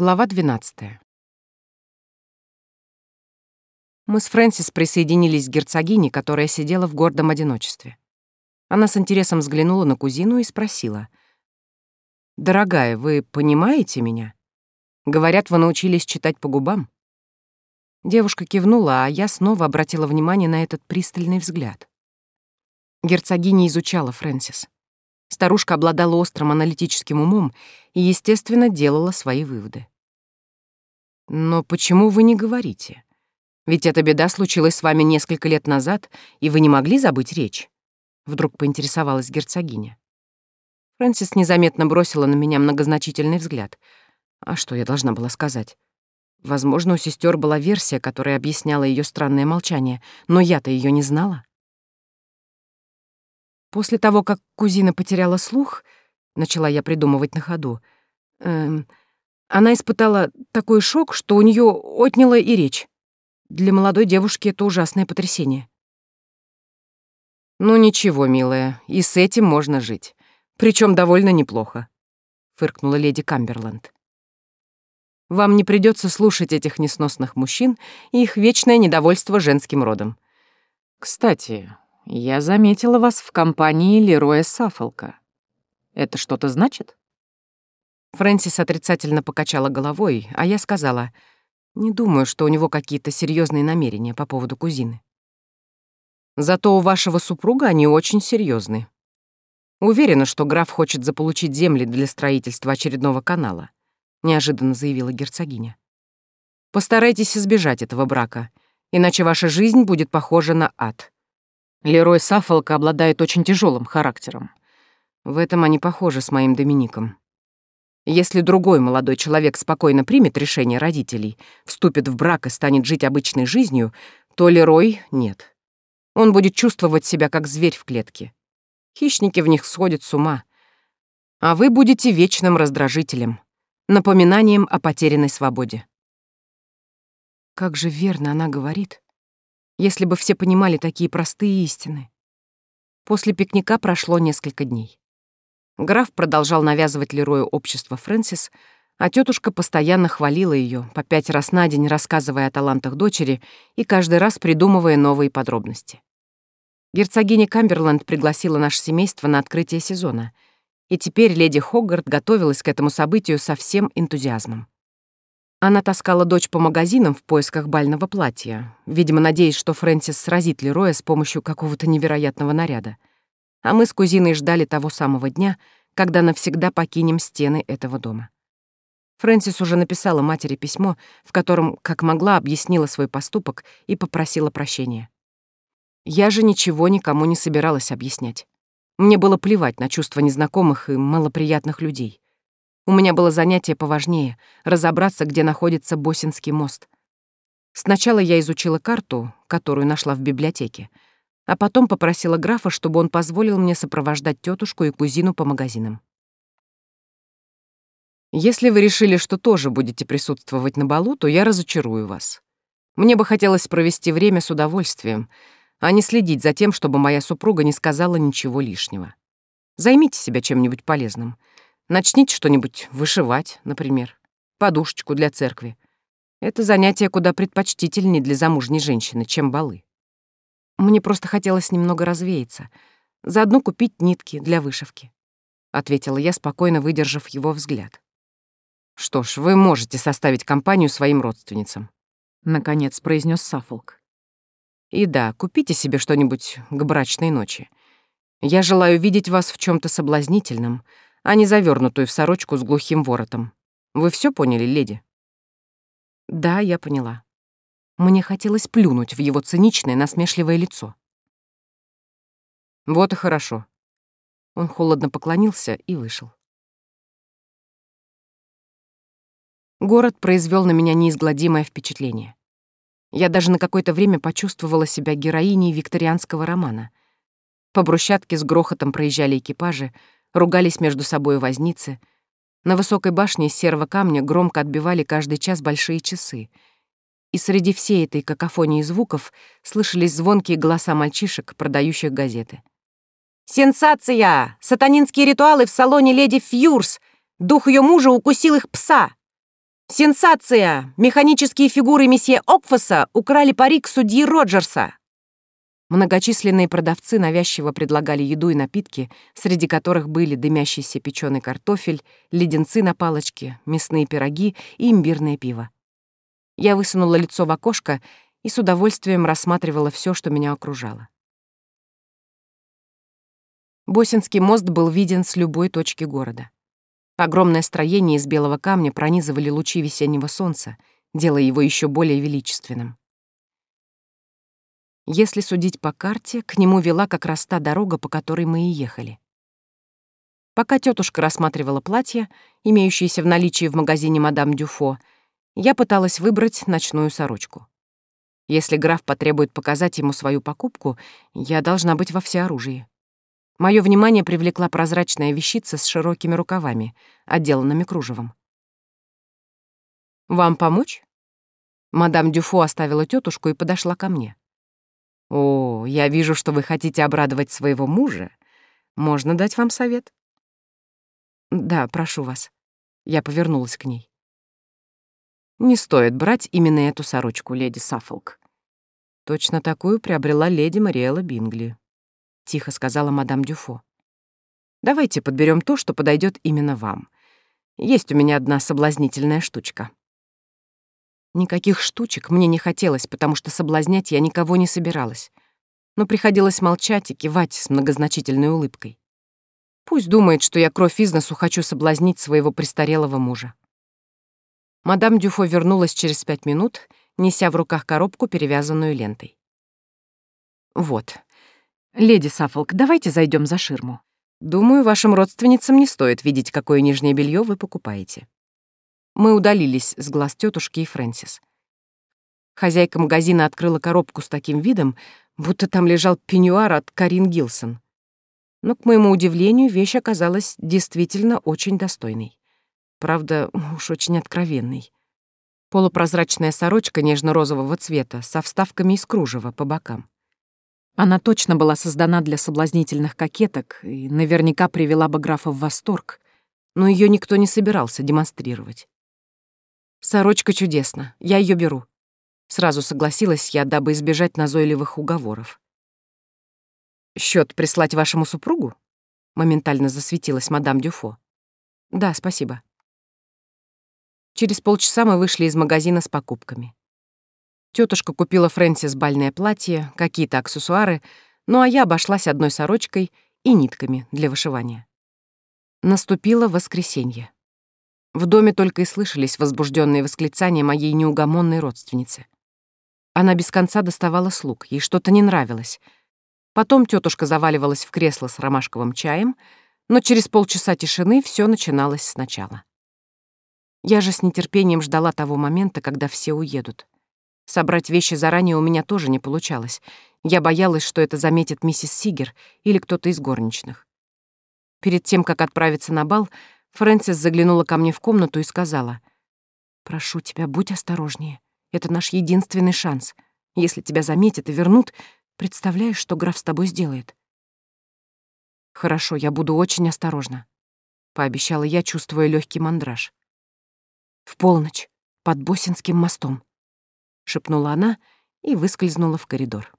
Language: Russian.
Глава 12. Мы с Фрэнсис присоединились к герцогине, которая сидела в гордом одиночестве. Она с интересом взглянула на кузину и спросила. «Дорогая, вы понимаете меня? Говорят, вы научились читать по губам?» Девушка кивнула, а я снова обратила внимание на этот пристальный взгляд. Герцогиня изучала Фрэнсис. Старушка обладала острым аналитическим умом и, естественно, делала свои выводы. «Но почему вы не говорите? Ведь эта беда случилась с вами несколько лет назад, и вы не могли забыть речь?» Вдруг поинтересовалась герцогиня. Фрэнсис незаметно бросила на меня многозначительный взгляд. А что я должна была сказать? Возможно, у сестер была версия, которая объясняла ее странное молчание, но я-то ее не знала. После того, как кузина потеряла слух, начала я придумывать на ходу, эм, она испытала такой шок, что у нее отняло и речь. Для молодой девушки это ужасное потрясение. «Ну ничего, милая, и с этим можно жить. Причем довольно неплохо», — фыркнула леди Камберленд. «Вам не придется слушать этих несносных мужчин и их вечное недовольство женским родом. Кстати, я заметила вас в компании Лероя Саффолка. Это что-то значит? Фрэнсис отрицательно покачала головой, а я сказала, не думаю, что у него какие-то серьезные намерения по поводу кузины. Зато у вашего супруга они очень серьезны. Уверена, что граф хочет заполучить земли для строительства очередного канала, неожиданно заявила герцогиня. Постарайтесь избежать этого брака, иначе ваша жизнь будет похожа на ад. Лерой Саффолк обладает очень тяжелым характером. В этом они похожи с моим Домиником. Если другой молодой человек спокойно примет решение родителей, вступит в брак и станет жить обычной жизнью, то Лерой — нет. Он будет чувствовать себя как зверь в клетке. Хищники в них сходят с ума. А вы будете вечным раздражителем, напоминанием о потерянной свободе. Как же верно она говорит если бы все понимали такие простые истины. После пикника прошло несколько дней. Граф продолжал навязывать Лерою общество Фрэнсис, а тетушка постоянно хвалила ее, по пять раз на день рассказывая о талантах дочери и каждый раз придумывая новые подробности. Герцогиня Камберленд пригласила наше семейство на открытие сезона, и теперь леди Хоггарт готовилась к этому событию со всем энтузиазмом. Она таскала дочь по магазинам в поисках бального платья, видимо, надеясь, что Фрэнсис сразит Лероя с помощью какого-то невероятного наряда. А мы с кузиной ждали того самого дня, когда навсегда покинем стены этого дома. Фрэнсис уже написала матери письмо, в котором, как могла, объяснила свой поступок и попросила прощения. Я же ничего никому не собиралась объяснять. Мне было плевать на чувства незнакомых и малоприятных людей. У меня было занятие поважнее — разобраться, где находится Босинский мост. Сначала я изучила карту, которую нашла в библиотеке, а потом попросила графа, чтобы он позволил мне сопровождать тетушку и кузину по магазинам. Если вы решили, что тоже будете присутствовать на балу, то я разочарую вас. Мне бы хотелось провести время с удовольствием, а не следить за тем, чтобы моя супруга не сказала ничего лишнего. Займите себя чем-нибудь полезным — Начните что-нибудь вышивать, например, подушечку для церкви. Это занятие куда предпочтительнее для замужней женщины, чем балы. Мне просто хотелось немного развеяться, заодно купить нитки для вышивки, — ответила я, спокойно выдержав его взгляд. «Что ж, вы можете составить компанию своим родственницам», — наконец произнес Саффолк. «И да, купите себе что-нибудь к брачной ночи. Я желаю видеть вас в чем то соблазнительном, — а не завернутую в сорочку с глухим воротом. Вы все поняли, леди?» «Да, я поняла». Мне хотелось плюнуть в его циничное, насмешливое лицо. «Вот и хорошо». Он холодно поклонился и вышел. Город произвел на меня неизгладимое впечатление. Я даже на какое-то время почувствовала себя героиней викторианского романа. По брусчатке с грохотом проезжали экипажи, ругались между собой возницы. На высокой башне серого камня громко отбивали каждый час большие часы. И среди всей этой какофонии звуков слышались звонкие голоса мальчишек, продающих газеты. «Сенсация! Сатанинские ритуалы в салоне леди Фьюрс! Дух ее мужа укусил их пса!» «Сенсация! Механические фигуры месье Окфаса украли парик судьи Роджерса!» Многочисленные продавцы навязчиво предлагали еду и напитки, среди которых были дымящийся печеный картофель, леденцы на палочке, мясные пироги и имбирное пиво. Я высунула лицо в окошко и с удовольствием рассматривала все, что меня окружало. Босинский мост был виден с любой точки города. Огромное строение из белого камня пронизывали лучи весеннего солнца, делая его еще более величественным. Если судить по карте, к нему вела как раз та дорога, по которой мы и ехали. Пока тетушка рассматривала платье, имеющееся в наличии в магазине мадам Дюфо, я пыталась выбрать ночную сорочку. Если граф потребует показать ему свою покупку, я должна быть во всеоружии. Моё внимание привлекла прозрачная вещица с широкими рукавами, отделанными кружевом. «Вам помочь?» Мадам Дюфо оставила тетушку и подошла ко мне. «О, я вижу, что вы хотите обрадовать своего мужа. Можно дать вам совет?» «Да, прошу вас». Я повернулась к ней. «Не стоит брать именно эту сорочку, леди Саффолк. Точно такую приобрела леди Мариэла Бингли тихо сказала мадам Дюфо. Давайте подберем то, что подойдет именно вам. Есть у меня одна соблазнительная штучка. Никаких штучек мне не хотелось, потому что соблазнять я никого не собиралась. Но приходилось молчать и кивать с многозначительной улыбкой. Пусть думает, что я кровь из носу хочу соблазнить своего престарелого мужа. Мадам Дюфо вернулась через пять минут, неся в руках коробку, перевязанную лентой. «Вот, «Леди Саффолк, давайте зайдем за ширму. Думаю, вашим родственницам не стоит видеть, какое нижнее белье вы покупаете». Мы удалились с глаз тетушки и Фрэнсис. Хозяйка магазина открыла коробку с таким видом, будто там лежал пеньюар от Карин Гилсон. Но, к моему удивлению, вещь оказалась действительно очень достойной. Правда, уж очень откровенной. Полупрозрачная сорочка нежно-розового цвета со вставками из кружева по бокам. Она точно была создана для соблазнительных кокеток и наверняка привела бы графа в восторг, но ее никто не собирался демонстрировать. «Сорочка чудесна, я ее беру», — сразу согласилась я, дабы избежать назойливых уговоров. Счет прислать вашему супругу?» — моментально засветилась мадам Дюфо. «Да, спасибо». Через полчаса мы вышли из магазина с покупками. Тетушка купила Фрэнсис бальное платье, какие-то аксессуары, ну а я обошлась одной сорочкой и нитками для вышивания. Наступило воскресенье. В доме только и слышались возбужденные восклицания моей неугомонной родственницы. Она без конца доставала слуг, ей что-то не нравилось. Потом тетушка заваливалась в кресло с ромашковым чаем, но через полчаса тишины все начиналось сначала. Я же с нетерпением ждала того момента, когда все уедут. Собрать вещи заранее у меня тоже не получалось. Я боялась, что это заметит миссис Сигер или кто-то из горничных. Перед тем, как отправиться на бал, Фрэнсис заглянула ко мне в комнату и сказала, «Прошу тебя, будь осторожнее. Это наш единственный шанс. Если тебя заметят и вернут, представляешь, что граф с тобой сделает?» «Хорошо, я буду очень осторожна», — пообещала я, чувствуя легкий мандраж. «В полночь, под Босинским мостом», шепнула она и выскользнула в коридор.